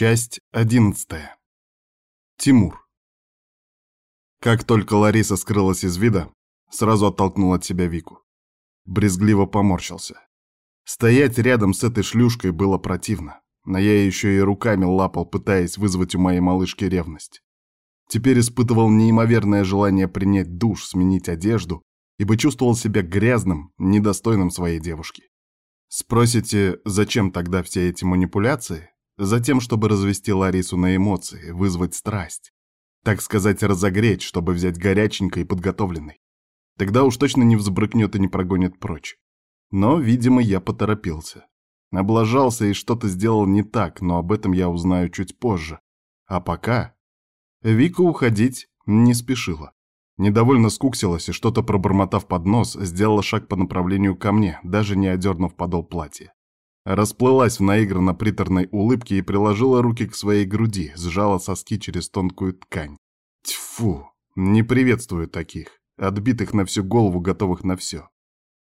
Часть одиннадцатая. Тимур. Как только Лариса скрылась из вида, сразу оттолкнул от себя Вику. Брезгливо поморщился. Стоять рядом с этой шлюшкой было противно, но я еще и руками лапал, пытаясь вызвать у моей малышки ревность. Теперь испытывал неимоверное желание принять душ, сменить одежду, ибо чувствовал себя грязным, недостойным своей девушки. Спросите, зачем тогда все эти манипуляции? Затем, чтобы развести Ларису на эмоции, вызвать страсть. Так сказать, разогреть, чтобы взять горяченькой и подготовленной. Тогда уж точно не взбрыкнет и не прогонит прочь. Но, видимо, я поторопился. Облажался и что-то сделал не так, но об этом я узнаю чуть позже. А пока... Вика уходить не спешила. Недовольно скуксилась и, что-то пробормотав под нос, сделала шаг по направлению ко мне, даже не одернув подол платья. Расплылась в наигранно приторной улыбке и приложила руки к своей груди, сжала соски через тонкую ткань. Тьфу, не приветствую таких, отбитых на всю голову, готовых на все.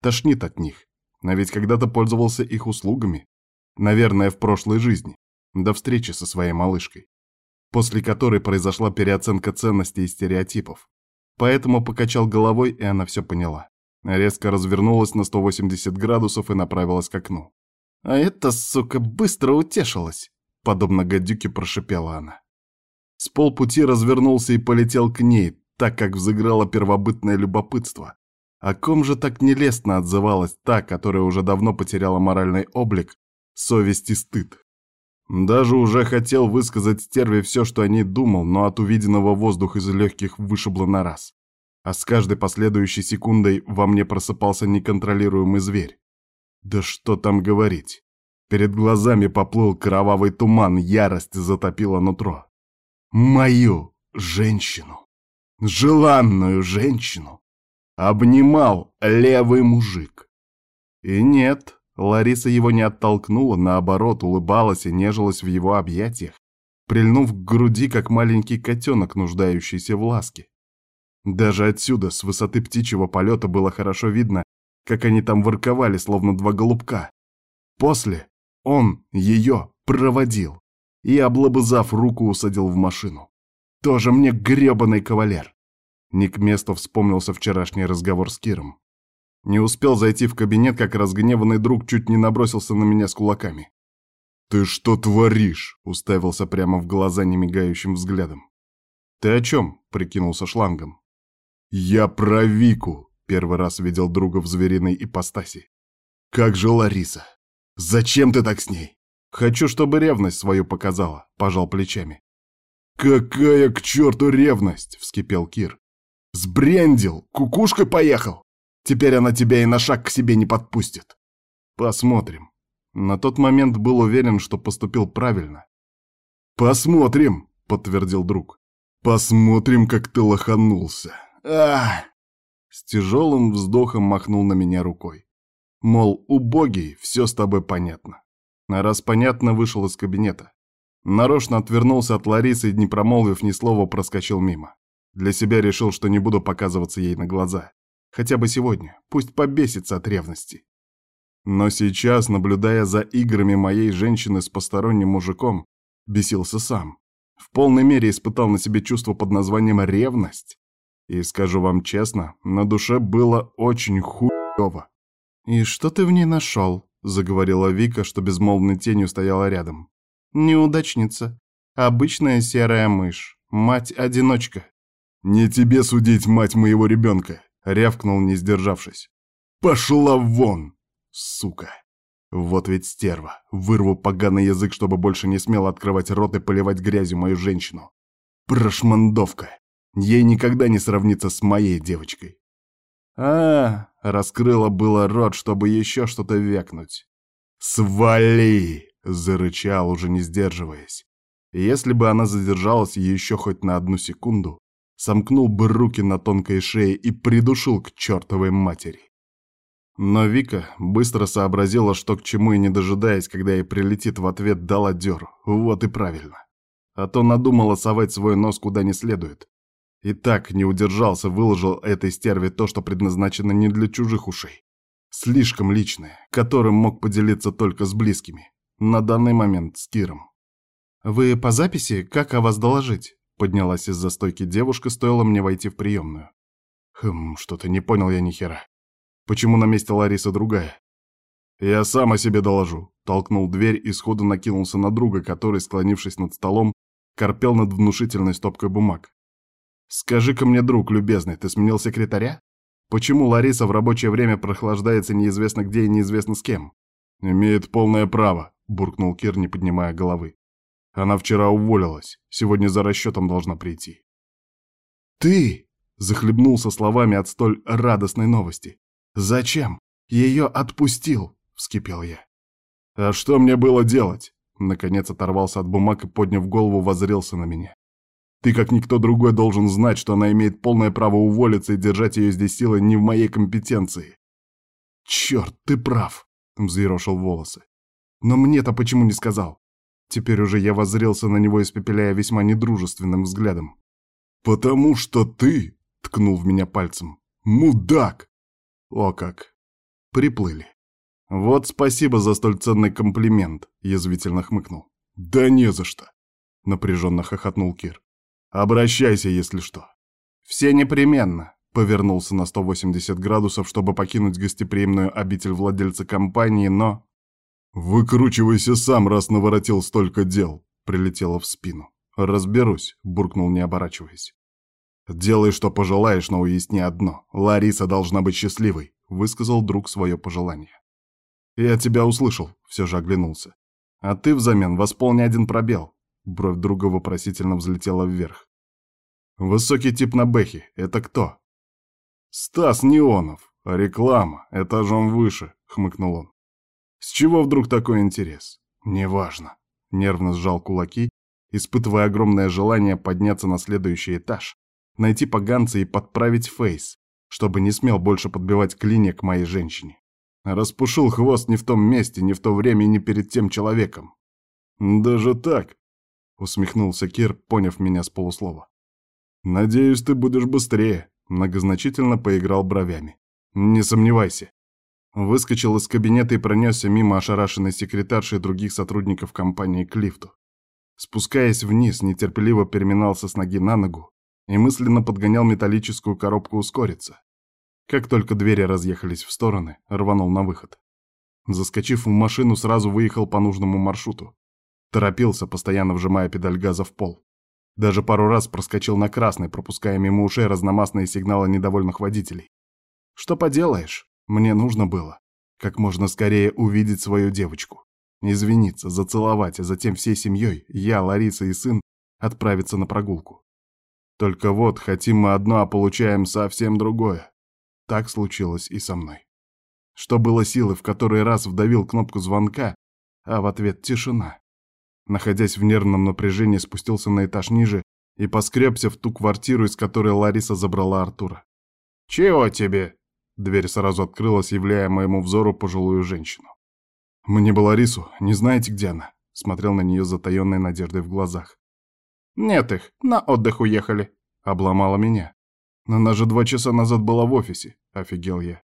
Тошнит от них, но ведь когда-то пользовался их услугами. Наверное, в прошлой жизни, до встречи со своей малышкой, после которой произошла переоценка ценностей и стереотипов. Поэтому покачал головой, и она все поняла. Резко развернулась на 180 градусов и направилась к окну. А эта, сука, быстро утешилась, подобно гадюке прошипела она. С полпути развернулся и полетел к ней, так как взыграло первобытное любопытство. О ком же так нелестно отзывалась та, которая уже давно потеряла моральный облик, совесть и стыд? Даже уже хотел высказать стерве все, что о ней думал, но от увиденного воздух из легких вышибло на раз. А с каждой последующей секундой во мне просыпался неконтролируемый зверь. Да что там говорить. Перед глазами поплыл кровавый туман, ярость затопила нутро. Мою женщину, желанную женщину, обнимал левый мужик. И нет, Лариса его не оттолкнула, наоборот, улыбалась и нежилась в его объятиях, прильнув к груди, как маленький котенок, нуждающийся в ласке. Даже отсюда, с высоты птичьего полета, было хорошо видно, как они там ворковали, словно два голубка. После он ее проводил и, облобызав руку, усадил в машину. Тоже мне грёбаный кавалер. Не к месту вспомнился вчерашний разговор с Киром. Не успел зайти в кабинет, как разгневанный друг чуть не набросился на меня с кулаками. «Ты что творишь?» — уставился прямо в глаза немигающим взглядом. «Ты о чем?» — прикинулся шлангом. «Я про Вику!» Первый раз видел друга в звериной ипостаси. «Как же Лариса? Зачем ты так с ней?» «Хочу, чтобы ревность свою показала», — пожал плечами. «Какая к черту ревность!» — вскипел Кир. «Сбрендил! Кукушкой поехал! Теперь она тебя и на шаг к себе не подпустит!» «Посмотрим». На тот момент был уверен, что поступил правильно. «Посмотрим!» — подтвердил друг. «Посмотрим, как ты лоханулся!» Ах! С тяжелым вздохом махнул на меня рукой. Мол, убогий, все с тобой понятно. А раз понятно, вышел из кабинета. Нарочно отвернулся от Ларисы и, не промолвив ни слова, проскочил мимо. Для себя решил, что не буду показываться ей на глаза. Хотя бы сегодня, пусть побесится от ревности. Но сейчас, наблюдая за играми моей женщины с посторонним мужиком, бесился сам. В полной мере испытал на себе чувство под названием ревность. И скажу вам честно, на душе было очень хуёво. «И что ты в ней нашел?» — заговорила Вика, что безмолвной тенью стояла рядом. «Неудачница. Обычная серая мышь. Мать-одиночка». «Не тебе судить, мать моего ребенка!» — рявкнул, не сдержавшись. «Пошла вон, сука!» Вот ведь стерва. Вырву поганый язык, чтобы больше не смело открывать рот и поливать грязью мою женщину. Прошмандовка. Ей никогда не сравнится с моей девочкой. А, раскрыла было рот, чтобы еще что-то вякнуть. «Свали!» — зарычал, уже не сдерживаясь. Если бы она задержалась еще хоть на одну секунду, сомкнул бы руки на тонкой шее и придушил к чертовой матери. Но Вика быстро сообразила, что к чему и не дожидаясь, когда ей прилетит в ответ, дала дёру. Вот и правильно. А то надумала совать свой нос куда не следует. И так не удержался, выложил этой стерве то, что предназначено не для чужих ушей. Слишком личное, которым мог поделиться только с близкими. На данный момент с Киром. «Вы по записи? Как о вас доложить?» Поднялась из-за стойки девушка, стоило мне войти в приемную. Хм, что-то не понял я ни хера. Почему на месте Ларисы другая? Я сам о себе доложу. Толкнул дверь и сходу накинулся на друга, который, склонившись над столом, корпел над внушительной стопкой бумаг. «Скажи-ка мне, друг любезный, ты сменил секретаря? Почему Лариса в рабочее время прохлаждается неизвестно где и неизвестно с кем?» «Имеет полное право», — буркнул Кир, не поднимая головы. «Она вчера уволилась, сегодня за расчетом должна прийти». «Ты!» — захлебнулся словами от столь радостной новости. «Зачем? Ее отпустил!» — вскипел я. «А что мне было делать?» Наконец оторвался от бумаг и, подняв голову, воззрелся на меня. «Ты, как никто другой, должен знать, что она имеет полное право уволиться и держать ее здесь силой не в моей компетенции». «Черт, ты прав!» — взъерошил волосы. «Но мне-то почему не сказал?» Теперь уже я воззрелся на него, испепеляя весьма недружественным взглядом. «Потому что ты...» — ткнул в меня пальцем. «Мудак!» О как! Приплыли. «Вот спасибо за столь ценный комплимент», — язвительно хмыкнул. «Да не за что», — напряженно хохотнул Кир. «Обращайся, если что». «Все непременно», — повернулся на 180 градусов, чтобы покинуть гостеприимную обитель владельца компании, но... «Выкручивайся сам, раз наворотил столько дел», — прилетело в спину. «Разберусь», — буркнул, не оборачиваясь. «Делай, что пожелаешь, но уясни одно. Лариса должна быть счастливой», — высказал друг свое пожелание. «Я тебя услышал», — все же оглянулся. «А ты взамен восполни один пробел». Бровь друга вопросительно взлетела вверх. «Высокий тип на бэхе. Это кто?» «Стас Неонов. Реклама. Этажом выше», — хмыкнул он. «С чего вдруг такой интерес?» «Неважно». Нервно сжал кулаки, испытывая огромное желание подняться на следующий этаж, найти поганца и подправить фейс, чтобы не смел больше подбивать клинья к моей женщине. Распушил хвост не в том месте, не в то время и не перед тем человеком. «Даже так?» — усмехнулся Кир, поняв меня с полуслова. «Надеюсь, ты будешь быстрее», — многозначительно поиграл бровями. «Не сомневайся». Выскочил из кабинета и пронесся мимо ошарашенной секретарши и других сотрудников компании к лифту. Спускаясь вниз, нетерпеливо переминался с ноги на ногу и мысленно подгонял металлическую коробку ускориться. Как только двери разъехались в стороны, рванул на выход. Заскочив в машину, сразу выехал по нужному маршруту. Торопился, постоянно вжимая педаль газа в пол. Даже пару раз проскочил на красный, пропуская мимо ушей разномастные сигналы недовольных водителей. Что поделаешь, мне нужно было как можно скорее увидеть свою девочку. Извиниться, зацеловать, а затем всей семьей, я, Лариса и сын, отправиться на прогулку. Только вот, хотим мы одно, а получаем совсем другое. Так случилось и со мной. Что было силы, в который раз вдавил кнопку звонка, а в ответ тишина. Находясь в нервном напряжении, спустился на этаж ниже и поскребся в ту квартиру, из которой Лариса забрала Артура. «Чего тебе?» Дверь сразу открылась, являя моему взору пожилую женщину. «Мне бы Ларису, не знаете, где она?» Смотрел на нее затаенной надеждой в глазах. «Нет их, на отдых уехали», — обломала меня. Но она же два часа назад была в офисе, офигел я.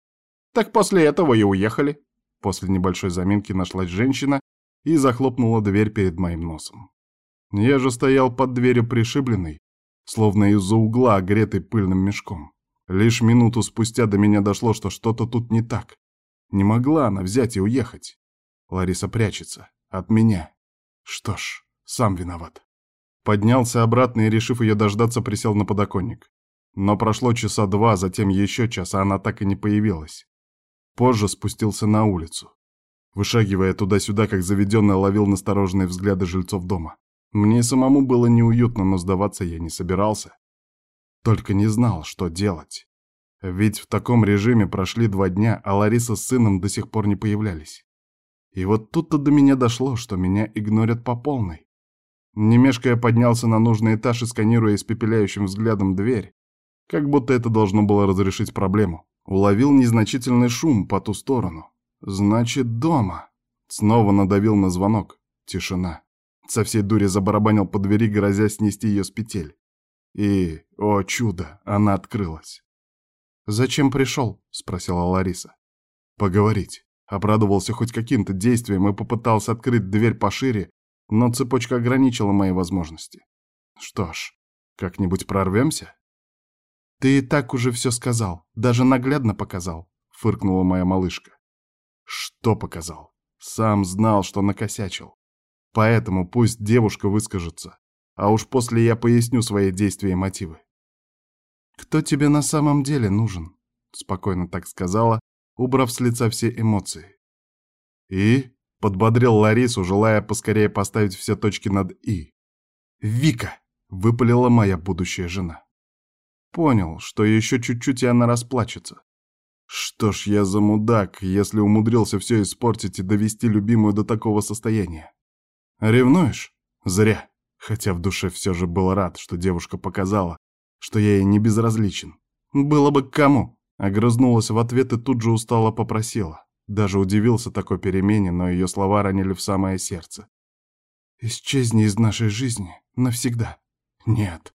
Так после этого и уехали. После небольшой заминки нашлась женщина и захлопнула дверь перед моим носом. Я же стоял под дверью пришибленный, словно из-за угла, огретый пыльным мешком. Лишь минуту спустя до меня дошло, что что-то тут не так. Не могла она взять и уехать. Лариса прячется. От меня. Что ж, сам виноват. Поднялся обратно и, решив ее дождаться, присел на подоконник. Но прошло часа два, затем еще час, а она так и не появилась. Позже спустился на улицу. Вышагивая туда-сюда, как заведенный, ловил настороженные взгляды жильцов дома. Мне самому было неуютно, но сдаваться я не собирался. Только не знал, что делать. Ведь в таком режиме прошли два дня, а Лариса с сыном до сих пор не появлялись. И вот тут-то до меня дошло, что меня игнорят по полной. Немешко поднялся на нужный этаж и, сканируя испепеляющим взглядом дверь, как будто это должно было разрешить проблему. Уловил незначительный шум по ту сторону. Значит, дома. Снова надавил на звонок. Тишина. Со всей дури забарабанил по двери, грозя снести ее с петель. И, о чудо, она открылась. «Зачем пришел?» — спросила Лариса. «Поговорить». Обрадовался хоть каким-то действием и попытался открыть дверь пошире, но цепочка ограничила мои возможности. Что ж, как-нибудь прорвемся? Ты и так уже все сказал, даже наглядно показал, фыркнула моя малышка. Что показал? Сам знал, что накосячил. Поэтому пусть девушка выскажется, а уж после я поясню свои действия и мотивы. «Кто тебе на самом деле нужен?» — спокойно так сказала, убрав с лица все эмоции. «И?» — подбодрил Ларису, желая поскорее поставить все точки над «и». «Вика!» — выпалила моя будущая жена. Понял, что еще чуть-чуть и она расплачется. Что ж я за мудак, если умудрился все испортить и довести любимую до такого состояния? Ревнуешь? Зря. Хотя в душе все же был рад, что девушка показала, что я ей не безразличен. Было бы к кому. Огрызнулась в ответ и тут же устало попросила. Даже удивился такой перемене, но ее слова ранили в самое сердце. «Исчезни из нашей жизни навсегда». «Нет».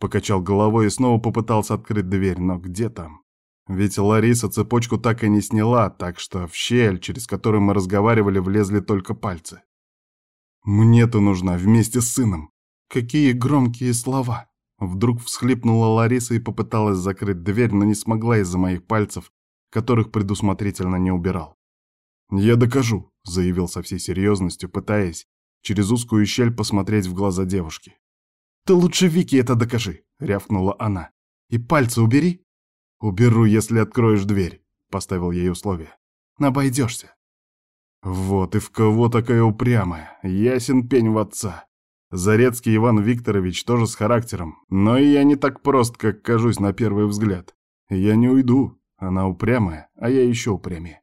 Покачал головой и снова попытался открыть дверь, но где там? Ведь Лариса цепочку так и не сняла, так что в щель, через которую мы разговаривали, влезли только пальцы. «Мне ты нужна вместе с сыном». «Какие громкие слова!» Вдруг всхлипнула Лариса и попыталась закрыть дверь, но не смогла из-за моих пальцев, которых предусмотрительно не убирал. «Я докажу», — заявил со всей серьезностью, пытаясь через узкую щель посмотреть в глаза девушки. «Ты лучше Вики это докажи», — рявкнула она. «И пальцы убери». «Уберу, если откроешь дверь», — поставил ей условие. «Обойдешься». Вот и в кого такая упрямая. Ясен пень в отца. Зарецкий Иван Викторович тоже с характером, но и я не так прост, как кажусь на первый взгляд. Я не уйду. Она упрямая, а я еще упрямее.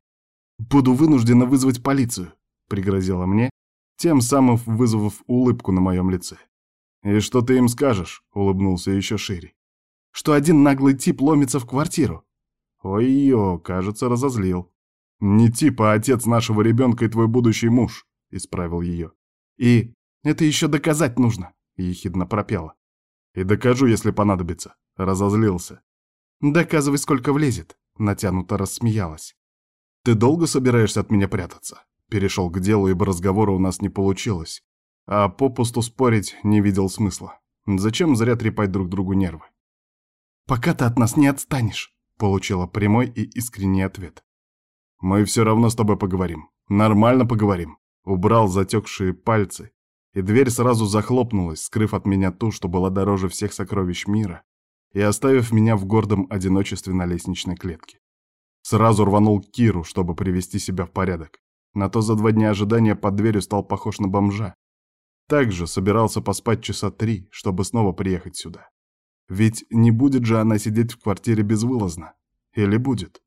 «Буду вынуждена вызвать полицию», — пригрозила мне, тем самым вызвав улыбку на моем лице. «И что ты им скажешь?» — улыбнулся еще шире. «Что один наглый тип ломится в квартиру». «Ой-ё, кажется, разозлил». «Не типа, а отец нашего ребенка и твой будущий муж», — исправил ее. «И это еще доказать нужно», — ехидно пропела. «И докажу, если понадобится», — разозлился. «Доказывай, сколько влезет», — натянуто рассмеялась. «Ты долго собираешься от меня прятаться?» Перешел к делу, ибо разговора у нас не получилось. А попусту спорить не видел смысла. Зачем зря трепать друг другу нервы? «Пока ты от нас не отстанешь», — получила прямой и искренний ответ. Мы все равно с тобой поговорим. Нормально поговорим. Убрал затекшие пальцы, и дверь сразу захлопнулась, скрыв от меня ту, что была дороже всех сокровищ мира, и оставив меня в гордом одиночестве на лестничной клетке. Сразу рванул Киру, чтобы привести себя в порядок. На то за два дня ожидания под дверью стал похож на бомжа. Также собирался поспать часа три, чтобы снова приехать сюда. Ведь не будет же она сидеть в квартире безвылазно. Или будет?